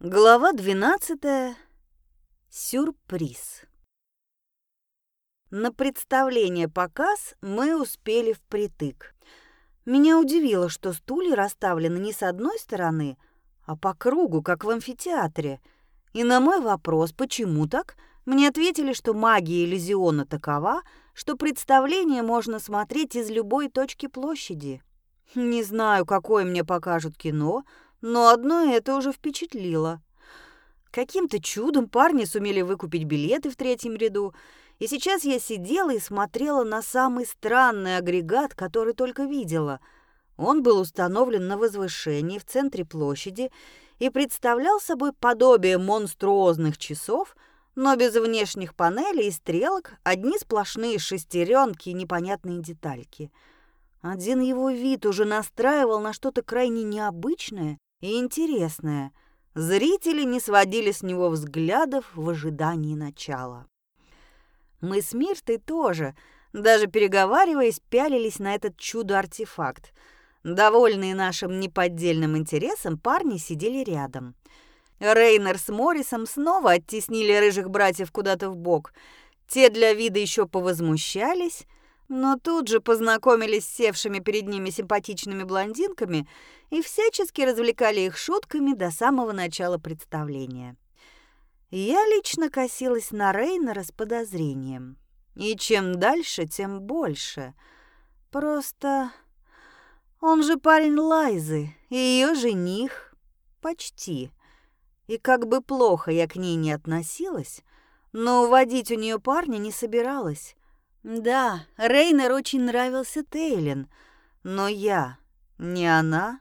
Глава 12. Сюрприз. На представление показ мы успели впритык. Меня удивило, что стулья расставлены не с одной стороны, а по кругу, как в амфитеатре. И на мой вопрос, почему так, мне ответили, что магия иллюзиона такова, что представление можно смотреть из любой точки площади. Не знаю, какое мне покажут кино, но одно это уже впечатлило. Каким-то чудом парни сумели выкупить билеты в третьем ряду, и сейчас я сидела и смотрела на самый странный агрегат, который только видела. Он был установлен на возвышении в центре площади и представлял собой подобие монструозных часов, но без внешних панелей и стрелок, одни сплошные шестеренки и непонятные детальки. Один его вид уже настраивал на что-то крайне необычное и интересное. Зрители не сводили с него взглядов в ожидании начала. Мы с Миртой тоже, даже переговариваясь, пялились на этот чудо-артефакт. Довольные нашим неподдельным интересом, парни сидели рядом. Рейнер с Моррисом снова оттеснили рыжих братьев куда-то в бок. Те для вида еще повозмущались, но тут же познакомились с севшими перед ними симпатичными блондинками и всячески развлекали их шутками до самого начала представления. Я лично косилась на Рейнера с подозрением. И чем дальше, тем больше. Просто он же парень Лайзы, ее жених. Почти. И как бы плохо я к ней не относилась, но уводить у нее парня не собиралась. Да, Рейнер очень нравился Тейлин, но я, не она.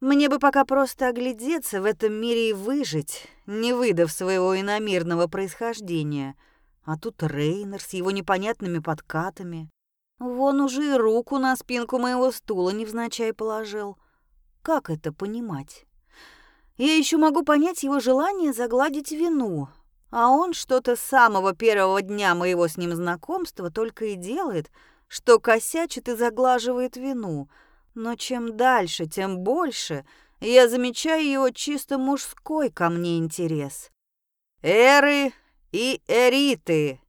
Мне бы пока просто оглядеться в этом мире и выжить, не выдав своего иномирного происхождения. А тут Рейнер с его непонятными подкатами. Вон уже и руку на спинку моего стула невзначай положил. Как это понимать? Я еще могу понять его желание загладить вину, а он что-то с самого первого дня моего с ним знакомства только и делает, что косячит и заглаживает вину. Но чем дальше, тем больше я замечаю его чисто мужской ко мне интерес. Эры и эриты.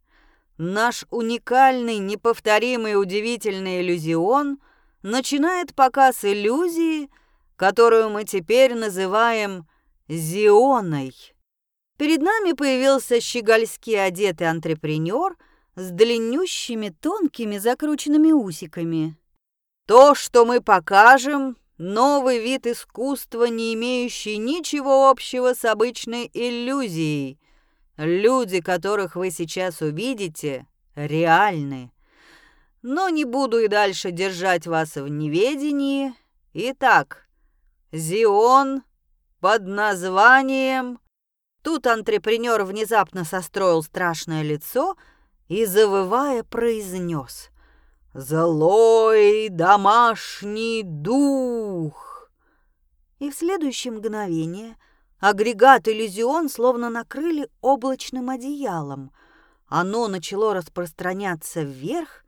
Наш уникальный, неповторимый, удивительный иллюзион начинает показ иллюзии, которую мы теперь называем Зионой. Перед нами появился щегольски одетый антрепренер с длиннющими тонкими закрученными усиками. То, что мы покажем, новый вид искусства, не имеющий ничего общего с обычной иллюзией. Люди, которых вы сейчас увидите, реальны. Но не буду и дальше держать вас в неведении. Итак, Зион под названием Тут антрепренер внезапно состроил страшное лицо и, завывая, произнес «Злой домашний дух!» И в следующее мгновение агрегат иллюзион словно накрыли облачным одеялом. Оно начало распространяться вверх,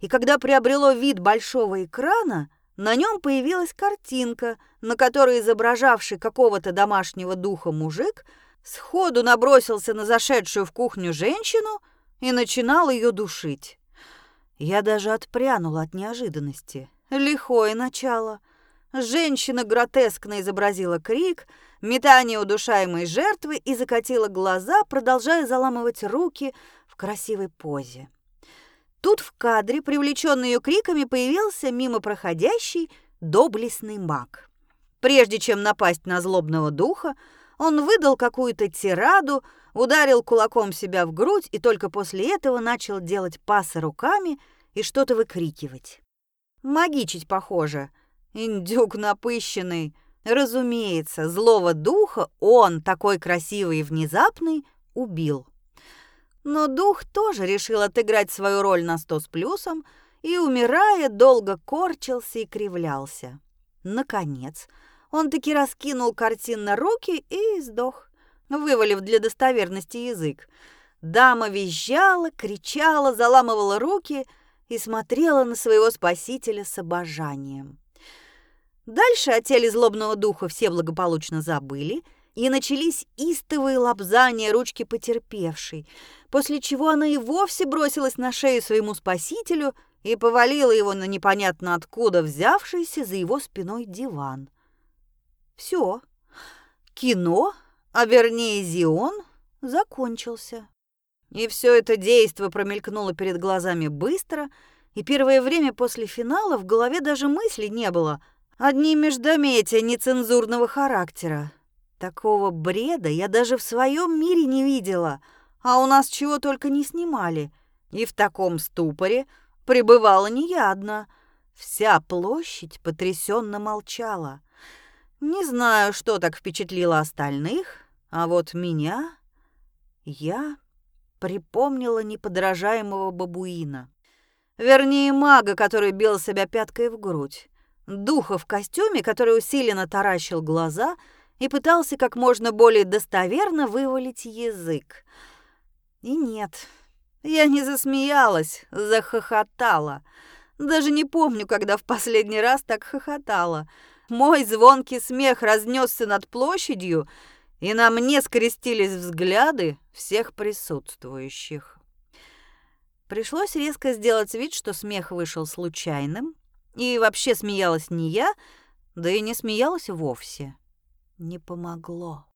и когда приобрело вид большого экрана, на нем появилась картинка, на которой изображавший какого-то домашнего духа мужик – сходу набросился на зашедшую в кухню женщину и начинал ее душить. Я даже отпрянула от неожиданности. Лихое начало. Женщина гротескно изобразила крик, метание удушаемой жертвы и закатила глаза, продолжая заламывать руки в красивой позе. Тут в кадре, привлеченный ее криками, появился мимо проходящий доблестный маг. Прежде чем напасть на злобного духа, он выдал какую-то тираду, ударил кулаком себя в грудь и только после этого начал делать пасы руками и что-то выкрикивать. Магичить, похоже. Индюк напыщенный. Разумеется, злого духа он, такой красивый и внезапный, убил. Но дух тоже решил отыграть свою роль на сто с плюсом и, умирая, долго корчился и кривлялся. Наконец, он таки раскинул картин на руки и сдох, вывалив для достоверности язык. Дама визжала, кричала, заламывала руки и смотрела на своего спасителя с обожанием. Дальше о теле злобного духа все благополучно забыли, и начались истовые лобзания ручки потерпевшей, после чего она и вовсе бросилась на шею своему спасителю и повалила его на непонятно откуда взявшийся за его спиной диван. Все. Кино, а вернее Зион, закончился. И все это действо промелькнуло перед глазами быстро, и первое время после финала в голове даже мысли не было. Одни междометия нецензурного характера. Такого бреда я даже в своем мире не видела, а у нас чего только не снимали. И в таком ступоре пребывала не я одна. Вся площадь потрясенно молчала. Не знаю, что так впечатлило остальных, а вот меня... Я припомнила неподражаемого бабуина. Вернее, мага, который бил себя пяткой в грудь. Духа в костюме, который усиленно таращил глаза и пытался как можно более достоверно вывалить язык. И нет, я не засмеялась, захохотала. Даже не помню, когда в последний раз так хохотала. Мой звонкий смех разнесся над площадью, и на мне скрестились взгляды всех присутствующих. Пришлось резко сделать вид, что смех вышел случайным, и вообще смеялась не я, да и не смеялась вовсе. Не помогло.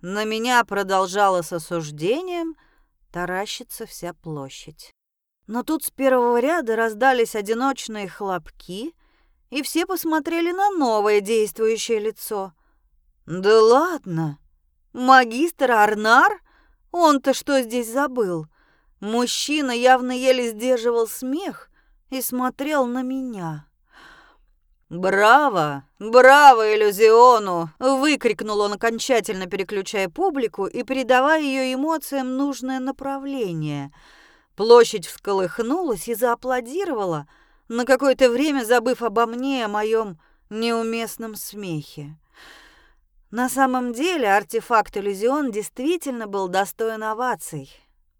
На меня продолжала с осуждением таращиться вся площадь. Но тут с первого ряда раздались одиночные хлопки, и все посмотрели на новое действующее лицо. «Да ладно!» Магистр Арнар? Он-то что здесь забыл? Мужчина явно еле сдерживал смех и смотрел на меня. «Браво! Браво иллюзиону!» — выкрикнул он, окончательно переключая публику и передавая ее эмоциям нужное направление. Площадь всколыхнулась и зааплодировала, на какое-то время забыв обо мне и о моем неуместном смехе. На самом деле артефакт иллюзион действительно был достоин оваций.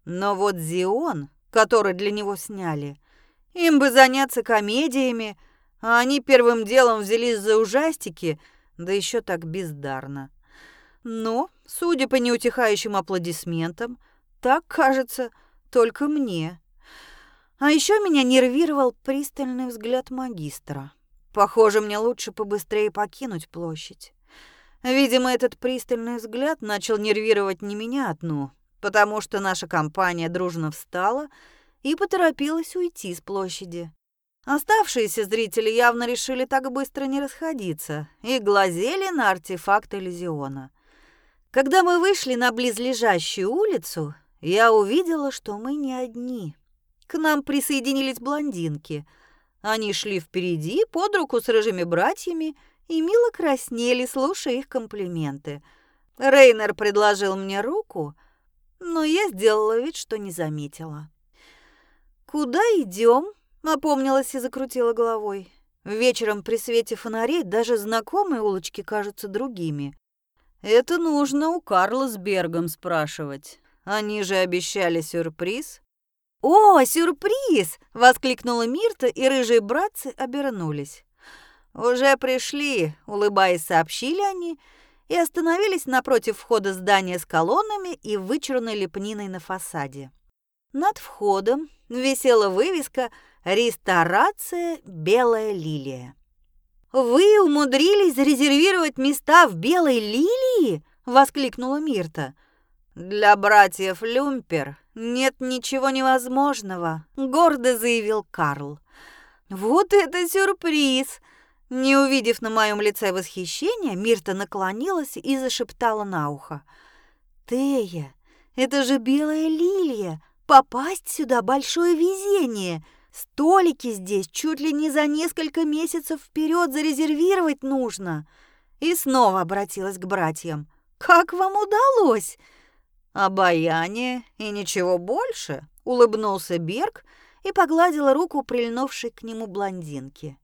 Но вот Зион, который для него сняли, им бы заняться комедиями, а они первым делом взялись за ужастики, да еще так бездарно. Но, судя по неутихающим аплодисментам, так кажется только мне. А еще меня нервировал пристальный взгляд магистра. Похоже, мне лучше побыстрее покинуть площадь. Видимо, этот пристальный взгляд начал нервировать не меня одну, потому что наша компания дружно встала и поторопилась уйти с площади. Оставшиеся зрители явно решили так быстро не расходиться и глазели на артефакт иллюзиона. Когда мы вышли на близлежащую улицу, я увидела, что мы не одни. К нам присоединились блондинки. Они шли впереди под руку с рыжими братьями и мило краснели, слушая их комплименты. Рейнер предложил мне руку, но я сделала вид, что не заметила. «Куда идем?» — опомнилась и закрутила головой. Вечером при свете фонарей даже знакомые улочки кажутся другими. Это нужно у Карла с Бергом спрашивать. Они же обещали сюрприз. «О, сюрприз!» — воскликнула Мирта, и рыжие братцы обернулись. «Уже пришли», — улыбаясь, сообщили они, и остановились напротив входа здания с колоннами и вычурной лепниной на фасаде. Над входом висела вывеска «Ресторация Белая лилия». «Вы умудрились зарезервировать места в Белой лилии?» — воскликнула Мирта. «Для братьев Люмпер нет ничего невозможного», — гордо заявил Карл. «Вот это сюрприз!» Не увидев на моем лице восхищения, Мирта наклонилась и зашептала на ухо. «Тея, это же белая лилия! Попасть сюда — большое везение! Столики здесь чуть ли не за несколько месяцев вперед зарезервировать нужно!» И снова обратилась к братьям. «Как вам удалось?» «Обаяние и ничего больше», — улыбнулся Берг и погладил руку прильнувшей к нему блондинки.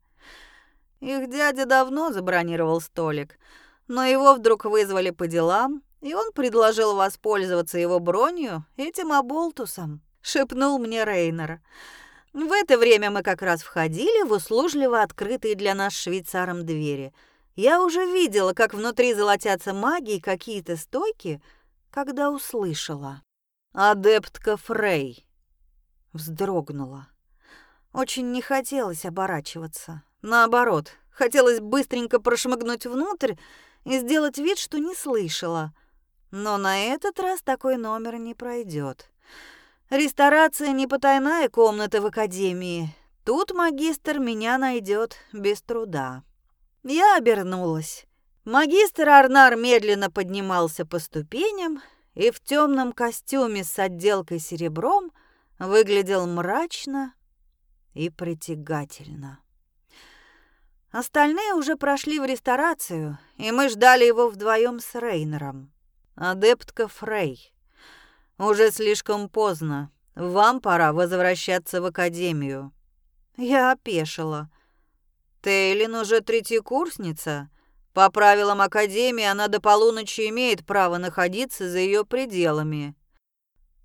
Их дядя давно забронировал столик, но его вдруг вызвали по делам, и он предложил воспользоваться его бронью этим оболтусом, шепнул мне Рейнер. В это время мы как раз входили в услужливо открытые для нас швейцаром двери, Я уже видела, как внутри золотятся магии какие-то стойки, когда услышала. «Адептка Фрей!» Вздрогнула. Очень не хотелось оборачиваться. Наоборот, хотелось быстренько прошмыгнуть внутрь и сделать вид, что не слышала. Но на этот раз такой номер не пройдет. Ресторация не потайная комната в академии. Тут магистр меня найдет без труда. Я обернулась. Магистр Арнар медленно поднимался по ступеням и в темном костюме с отделкой серебром выглядел мрачно и притягательно. Остальные уже прошли в ресторацию, и мы ждали его вдвоем с Рейнером. Адептка Фрей. Уже слишком поздно. Вам пора возвращаться в академию. Я опешила. Тейлин уже третьекурсница. По правилам академии она до полуночи имеет право находиться за ее пределами.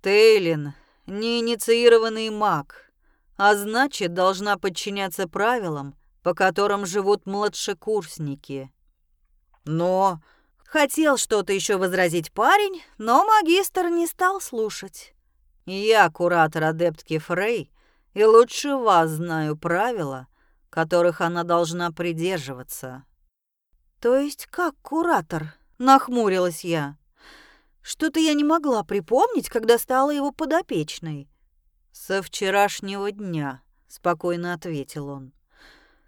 Тейлин — неинициированный маг, а значит, должна подчиняться правилам, по которым живут младшекурсники. Но хотел что-то еще возразить парень, но магистр не стал слушать. Я куратор адептки Фрей, и лучше вас знаю правила, которых она должна придерживаться. То есть как куратор? Нахмурилась я. Что-то я не могла припомнить, когда стала его подопечной. Со вчерашнего дня, спокойно ответил он.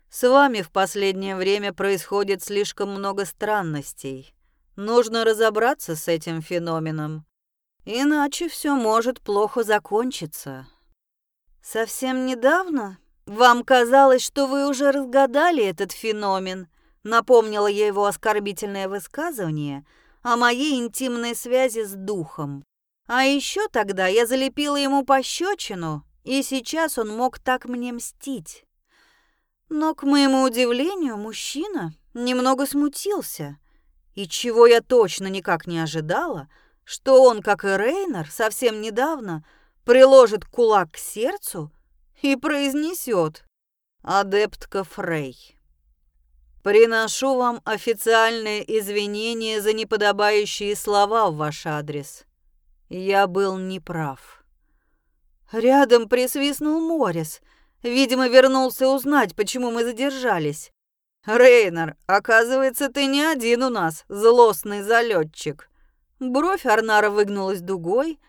С вами в последнее время происходит слишком много странностей. Нужно разобраться с этим феноменом. Иначе все может плохо закончиться. Совсем недавно вам казалось, что вы уже разгадали этот феномен. Напомнила я его оскорбительное высказывание о моей интимной связи с духом. А еще тогда я залепила ему пощечину, и сейчас он мог так мне мстить. Но, к моему удивлению, мужчина немного смутился. И чего я точно никак не ожидала — что он, как и Рейнер, совсем недавно приложит кулак к сердцу и произнесет «Адептка Фрей». Приношу вам официальные извинения за неподобающие слова в ваш адрес. Я был неправ. Рядом присвистнул Морис. Видимо, вернулся узнать, почему мы задержались. Рейнер, оказывается, ты не один у нас, злостный залетчик. Бровь Арнара выгнулась дугой.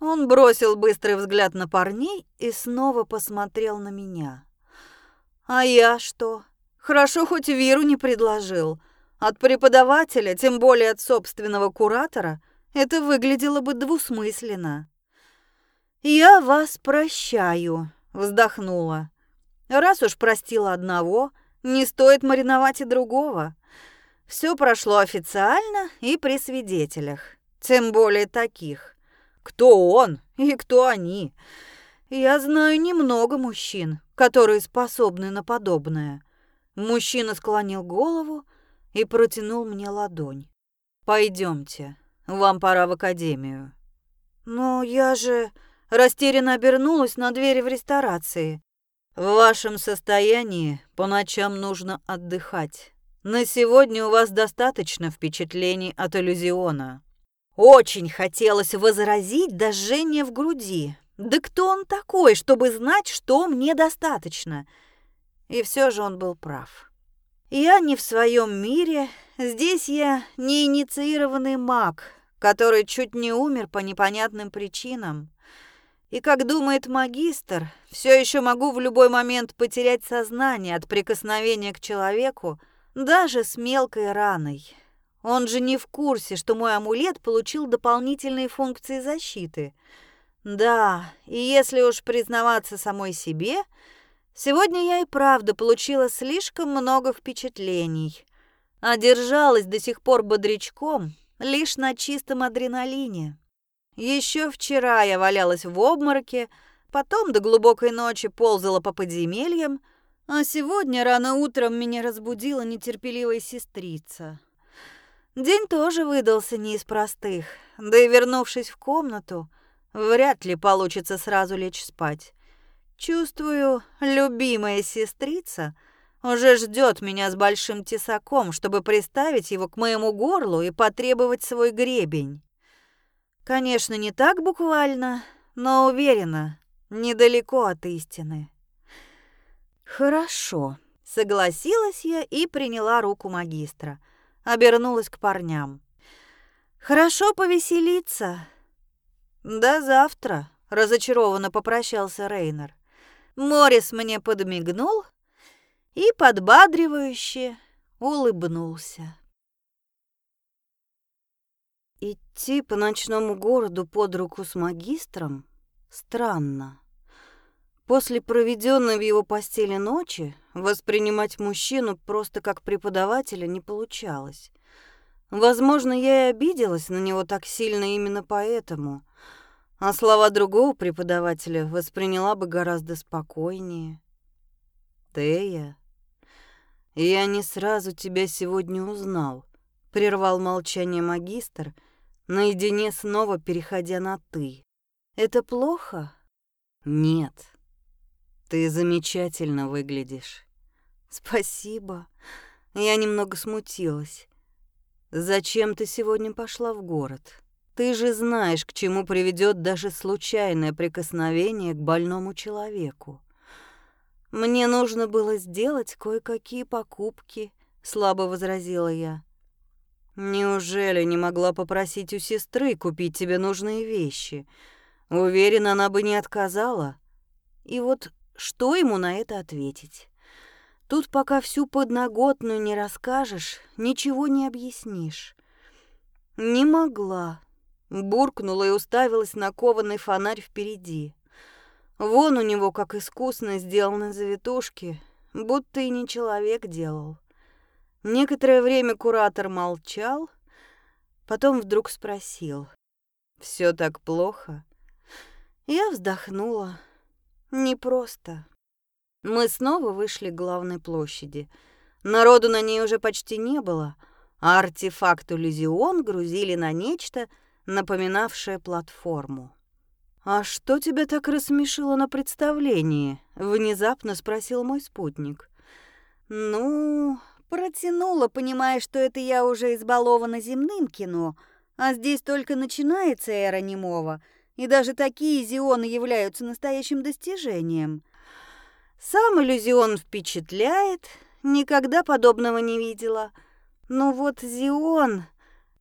Он бросил быстрый взгляд на парней и снова посмотрел на меня. А я что? Хорошо хоть Виру не предложил. От преподавателя, тем более от собственного куратора, это выглядело бы двусмысленно. «Я вас прощаю», — вздохнула. «Раз уж простила одного, не стоит мариновать и другого. Все прошло официально и при свидетелях. Тем более таких. Кто он и кто они? Я знаю немного мужчин, которые способны на подобное. Мужчина склонил голову и протянул мне ладонь. Пойдемте, вам пора в академию. Но я же растерянно обернулась на двери в ресторации. В вашем состоянии по ночам нужно отдыхать. На сегодня у вас достаточно впечатлений от иллюзиона. Очень хотелось возразить до в груди. Да кто он такой, чтобы знать, что мне достаточно? И все же он был прав. Я не в своем мире, здесь я не инициированный маг, который чуть не умер по непонятным причинам. И, как думает магистр, все еще могу в любой момент потерять сознание от прикосновения к человеку, даже с мелкой раной. Он же не в курсе, что мой амулет получил дополнительные функции защиты. Да, и если уж признаваться самой себе, сегодня я и правда получила слишком много впечатлений. А держалась до сих пор бодрячком лишь на чистом адреналине. Еще вчера я валялась в обмороке, потом до глубокой ночи ползала по подземельям, а сегодня рано утром меня разбудила нетерпеливая сестрица. День тоже выдался не из простых, да и вернувшись в комнату, вряд ли получится сразу лечь спать. Чувствую, любимая сестрица уже ждет меня с большим тесаком, чтобы приставить его к моему горлу и потребовать свой гребень. Конечно, не так буквально, но уверена, недалеко от истины. Хорошо, согласилась я и приняла руку магистра. Обернулась к парням. Хорошо повеселиться. До завтра, разочарованно попрощался Рейнер. Морис мне подмигнул и подбадривающе улыбнулся. Идти по ночному городу под руку с магистром странно. После проведенной в его постели ночи воспринимать мужчину просто как преподавателя не получалось. Возможно, я и обиделась на него так сильно именно поэтому, а слова другого преподавателя восприняла бы гораздо спокойнее. «Тея, я не сразу тебя сегодня узнал», — прервал молчание магистр, наедине снова переходя на «ты». «Это плохо?» «Нет, ты замечательно выглядишь». «Спасибо». Я немного смутилась. «Зачем ты сегодня пошла в город? Ты же знаешь, к чему приведет даже случайное прикосновение к больному человеку». «Мне нужно было сделать кое-какие покупки», — слабо возразила я. «Неужели не могла попросить у сестры купить тебе нужные вещи? Уверена, она бы не отказала». И вот что ему на это ответить? Тут пока всю подноготную не расскажешь, ничего не объяснишь. Не могла. Буркнула и уставилась на кованый фонарь впереди. Вон у него как искусно сделаны завитушки, будто и не человек делал. Некоторое время куратор молчал, потом вдруг спросил. «Все так плохо?» Я вздохнула. «Непросто». Мы снова вышли к главной площади. Народу на ней уже почти не было, а артефакт иллюзион грузили на нечто, напоминавшее платформу. «А что тебя так рассмешило на представлении?» — внезапно спросил мой спутник. «Ну...» — протянула, понимая, что это я уже избалована земным кино, а здесь только начинается эра немого, и даже такие зионы являются настоящим достижением. Сам иллюзион впечатляет, никогда подобного не видела. Но вот Зион...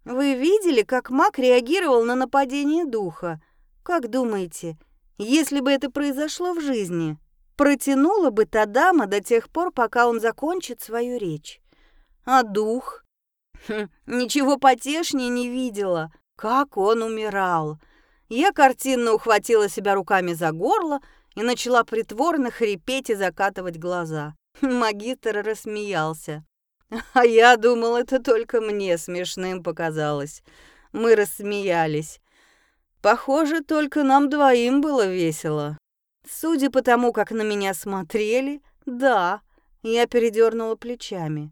Вы видели, как маг реагировал на нападение духа? Как думаете, если бы это произошло в жизни, протянула бы та дама до тех пор, пока он закончит свою речь? А дух? Хм, ничего потешнее не видела. Как он умирал. Я картинно ухватила себя руками за горло и начала притворно хрипеть и закатывать глаза. Магистр рассмеялся. А я думал, это только мне смешным показалось. Мы рассмеялись. Похоже, только нам двоим было весело. Судя по тому, как на меня смотрели, да, я передернула плечами.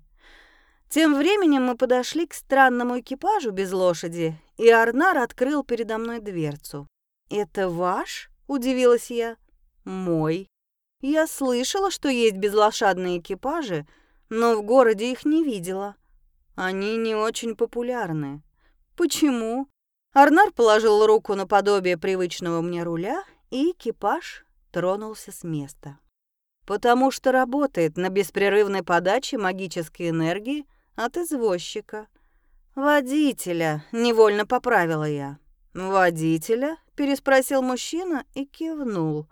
Тем временем мы подошли к странному экипажу без лошади, и Арнар открыл передо мной дверцу. «Это ваш?» – удивилась я. «Мой». Я слышала, что есть безлошадные экипажи, но в городе их не видела. Они не очень популярны. Почему? Арнар положил руку на подобие привычного мне руля, и экипаж тронулся с места. Потому что работает на беспрерывной подаче магической энергии от извозчика. «Водителя», — невольно поправила я. «Водителя?» — переспросил мужчина и кивнул.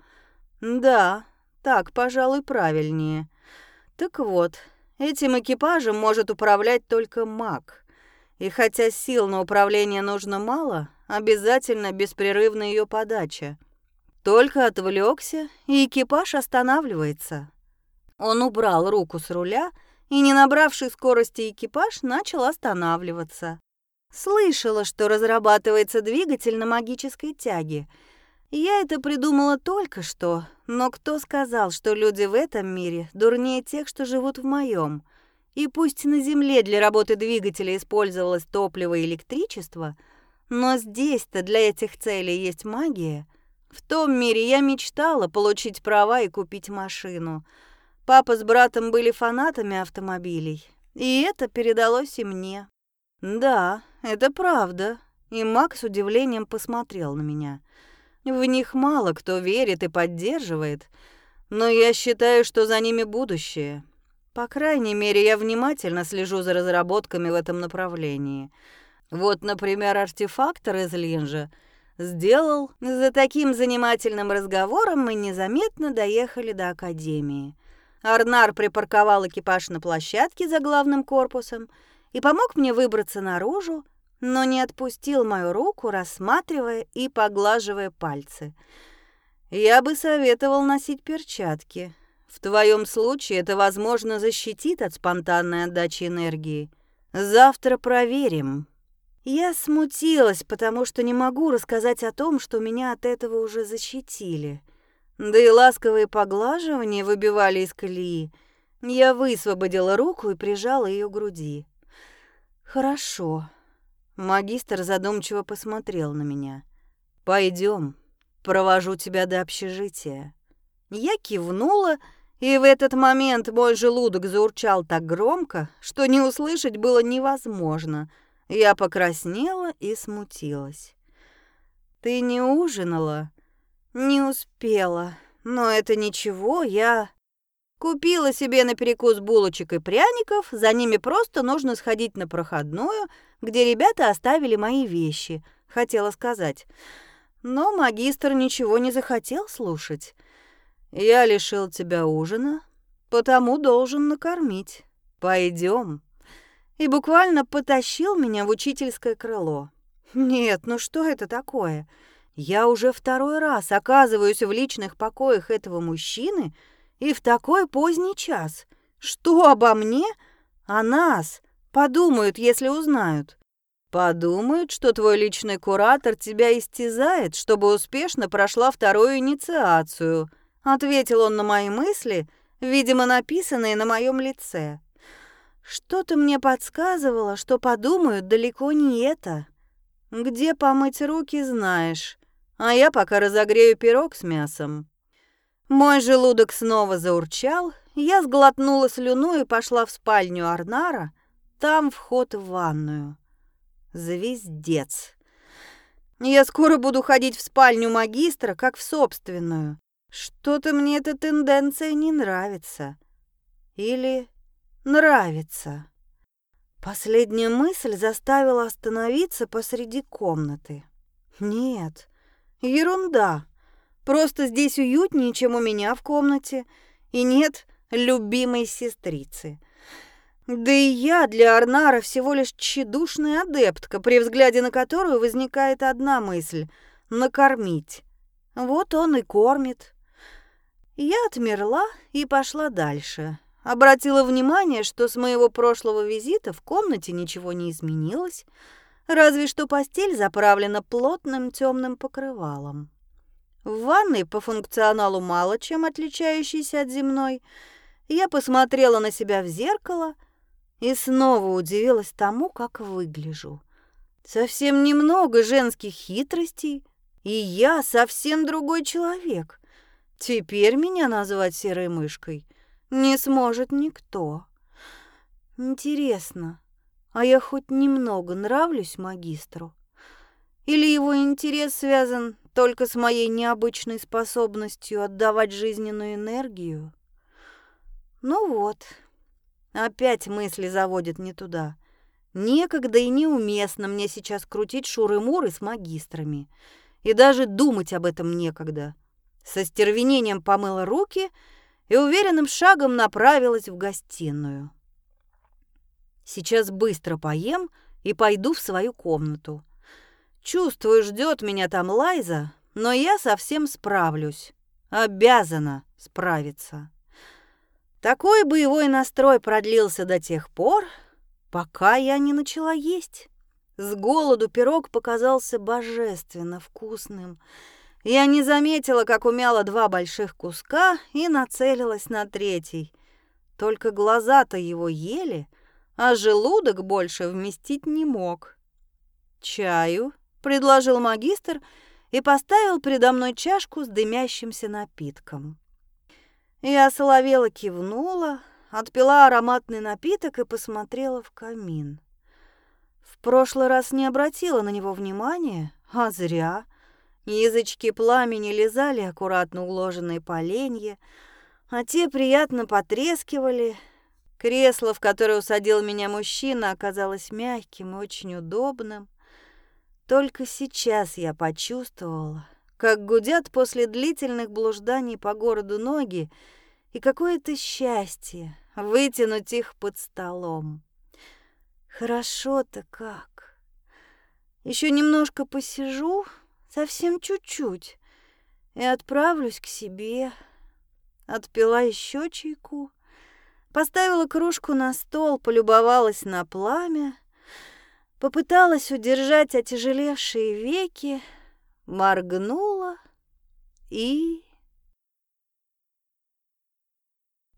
«Да, так, пожалуй, правильнее. Так вот, этим экипажем может управлять только маг. И хотя сил на управление нужно мало, обязательно беспрерывна ее подача. Только отвлекся, и экипаж останавливается. Он убрал руку с руля, и не набравший скорости экипаж начал останавливаться. Слышала, что разрабатывается двигатель на магической тяге. Я это придумала только что, но кто сказал, что люди в этом мире дурнее тех, что живут в моем? И пусть на Земле для работы двигателя использовалось топливо и электричество, но здесь-то для этих целей есть магия. В том мире я мечтала получить права и купить машину. Папа с братом были фанатами автомобилей, и это передалось и мне. Да, это правда. И Макс с удивлением посмотрел на меня. В них мало кто верит и поддерживает, но я считаю, что за ними будущее. По крайней мере, я внимательно слежу за разработками в этом направлении. Вот, например, артефактор из Линжа сделал. За таким занимательным разговором мы незаметно доехали до академии. Арнар припарковал экипаж на площадке за главным корпусом и помог мне выбраться наружу, но не отпустил мою руку, рассматривая и поглаживая пальцы. Я бы советовал носить перчатки. В твоем случае это, возможно, защитит от спонтанной отдачи энергии. Завтра проверим. Я смутилась, потому что не могу рассказать о том, что меня от этого уже защитили. Да и ласковые поглаживания выбивали из колеи. Я высвободила руку и прижала ее к груди. «Хорошо». Магистр задумчиво посмотрел на меня. «Пойдем, провожу тебя до общежития». Я кивнула, и в этот момент мой желудок заурчал так громко, что не услышать было невозможно. Я покраснела и смутилась. «Ты не ужинала?» Не успела. Но это ничего, я купила себе на перекус булочек и пряников, за ними просто нужно сходить на проходную, где ребята оставили мои вещи, хотела сказать. Но магистр ничего не захотел слушать. Я лишил тебя ужина, потому должен накормить. Пойдем. И буквально потащил меня в учительское крыло. Нет, ну что это такое? Я уже второй раз оказываюсь в личных покоях этого мужчины и в такой поздний час. Что обо мне? О нас подумают, если узнают. Подумают, что твой личный куратор тебя истязает, чтобы успешно прошла вторую инициацию, ответил он на мои мысли, видимо, написанные на моем лице. Что-то мне подсказывало, что подумают далеко не это. Где помыть руки, знаешь а я пока разогрею пирог с мясом. Мой желудок снова заурчал, я сглотнула слюну и пошла в спальню Арнара, там вход в ванную. Звездец. Я скоро буду ходить в спальню магистра, как в собственную. Что-то мне эта тенденция не нравится. Или нравится. Последняя мысль заставила остановиться посреди комнаты. Нет, Ерунда. Просто здесь уютнее, чем у меня в комнате. И нет любимой сестрицы. Да и я для Арнара всего лишь тщедушная адептка, при взгляде на которую возникает одна мысль — накормить. Вот он и кормит. Я отмерла и пошла дальше. Обратила внимание, что с моего прошлого визита в комнате ничего не изменилось, разве что постель заправлена плотным темным покрывалом. В ванной по функционалу мало чем отличающейся от земной, я посмотрела на себя в зеркало и снова удивилась тому, как выгляжу. Совсем немного женских хитростей, и я совсем другой человек. Теперь меня назвать серой мышкой не сможет никто. Интересно, а я хоть немного нравлюсь магистру? Или его интерес связан только с моей необычной способностью отдавать жизненную энергию? Ну вот, опять мысли заводят не туда. Некогда и неуместно мне сейчас крутить шуры-муры с магистрами. И даже думать об этом некогда. Со стервенением помыла руки и уверенным шагом направилась в гостиную. Сейчас быстро поем и пойду в свою комнату. Чувствую, ждет меня там Лайза, но я совсем справлюсь. Обязана справиться. Такой боевой настрой продлился до тех пор, пока я не начала есть. С голоду пирог показался божественно вкусным. Я не заметила, как умяла два больших куска и нацелилась на третий. Только глаза-то его ели — а желудок больше вместить не мог. «Чаю?» — предложил магистр и поставил передо мной чашку с дымящимся напитком. Я соловела кивнула, отпила ароматный напиток и посмотрела в камин. В прошлый раз не обратила на него внимания, а зря. Язычки пламени лизали аккуратно уложенные поленья, а те приятно потрескивали. Кресло, в которое усадил меня мужчина, оказалось мягким и очень удобным. Только сейчас я почувствовала, как гудят после длительных блужданий по городу ноги, и какое-то счастье вытянуть их под столом. Хорошо-то как. Еще немножко посижу, совсем чуть-чуть, и отправлюсь к себе. Отпила еще чайку, поставила кружку на стол, полюбовалась на пламя, попыталась удержать отяжелевшие веки, моргнула и...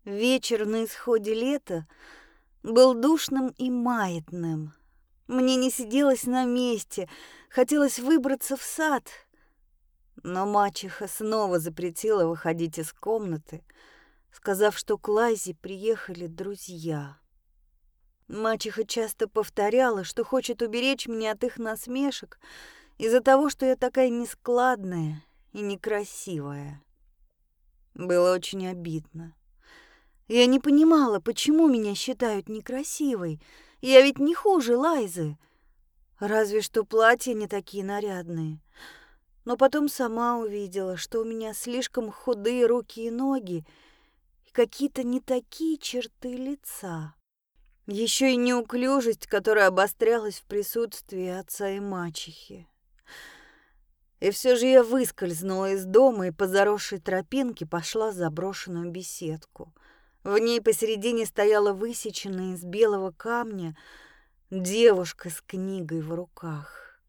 Вечер на исходе лета был душным и маятным. Мне не сиделось на месте, хотелось выбраться в сад. Но мачеха снова запретила выходить из комнаты, сказав, что к Лайзе приехали друзья. Мачеха часто повторяла, что хочет уберечь меня от их насмешек из-за того, что я такая нескладная и некрасивая. Было очень обидно. Я не понимала, почему меня считают некрасивой. Я ведь не хуже Лайзы. Разве что платья не такие нарядные. Но потом сама увидела, что у меня слишком худые руки и ноги и какие-то не такие черты лица. Еще и неуклюжесть, которая обострялась в присутствии отца и мачехи. И все же я выскользнула из дома и по заросшей тропинке пошла в заброшенную беседку. В ней посередине стояла высеченная из белого камня девушка с книгой в руках.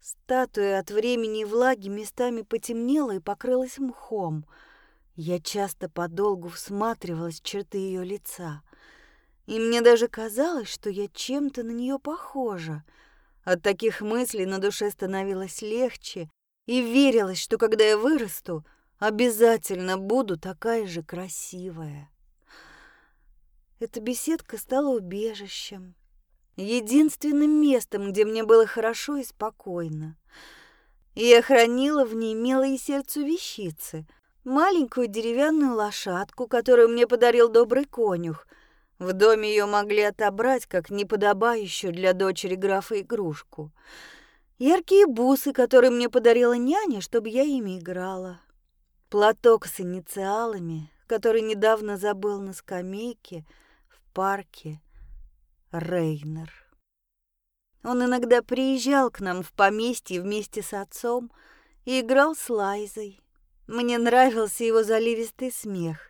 Статуя от времени и влаги местами потемнела и покрылась мхом. Я часто подолгу всматривалась в черты ее лица, и мне даже казалось, что я чем-то на нее похожа. От таких мыслей на душе становилось легче, и верилось, что когда я вырасту, обязательно буду такая же красивая. Эта беседка стала убежищем, единственным местом, где мне было хорошо и спокойно. И я хранила в ней милые сердцу вещицы, маленькую деревянную лошадку, которую мне подарил добрый конюх. В доме ее могли отобрать, как неподобающую для дочери графа игрушку. Яркие бусы, которые мне подарила няня, чтобы я ими играла. Платок с инициалами, который недавно забыл на скамейке — парке Рейнер. Он иногда приезжал к нам в поместье вместе с отцом и играл с Лайзой. Мне нравился его заливистый смех.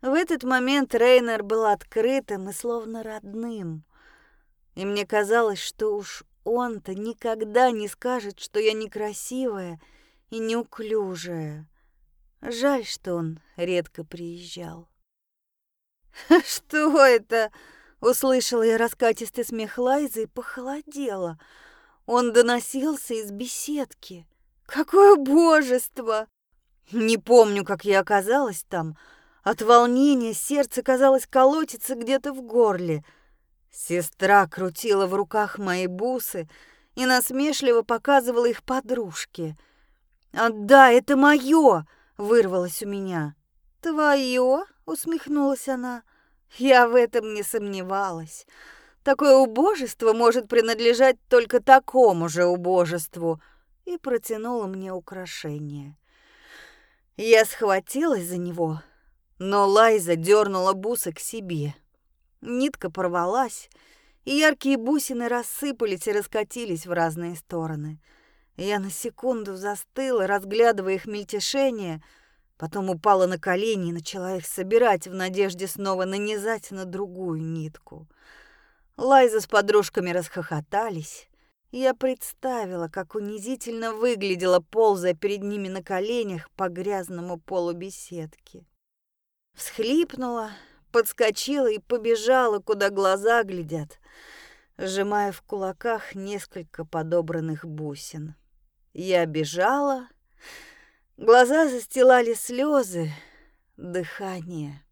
В этот момент Рейнер был открытым и словно родным. И мне казалось, что уж он-то никогда не скажет, что я некрасивая и неуклюжая. Жаль, что он редко приезжал. «Что это?» — услышала я раскатистый смех Лайзы и похолодела. Он доносился из беседки. «Какое божество!» Не помню, как я оказалась там. От волнения сердце, казалось, колотится где-то в горле. Сестра крутила в руках мои бусы и насмешливо показывала их подружке. «А да, это мое!» — вырвалось у меня. «Твое?» — усмехнулась она. «Я в этом не сомневалась. Такое убожество может принадлежать только такому же убожеству». И протянула мне украшение. Я схватилась за него, но Лайза дернула бусы к себе. Нитка порвалась, и яркие бусины рассыпались и раскатились в разные стороны. Я на секунду застыла, разглядывая их мельтешение — Потом упала на колени и начала их собирать в надежде снова нанизать на другую нитку. Лайза с подружками расхохотались. Я представила, как унизительно выглядела, ползая перед ними на коленях по грязному полу беседки. Всхлипнула, подскочила и побежала, куда глаза глядят, сжимая в кулаках несколько подобранных бусин. Я бежала Глаза застилали слезы, Дыхание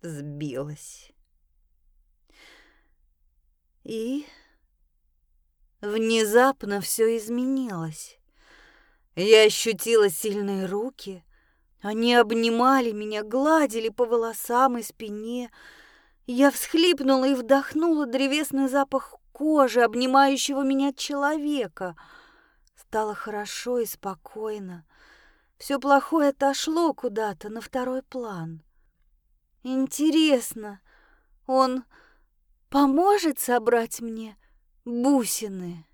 сбилось. И внезапно все изменилось. Я ощутила сильные руки. Они обнимали меня, гладили по волосам и спине. Я всхлипнула и вдохнула древесный запах кожи, обнимающего меня человека. Стало хорошо и спокойно. Все плохое отошло куда-то на второй план. Интересно, он поможет собрать мне бусины?